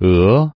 鹅。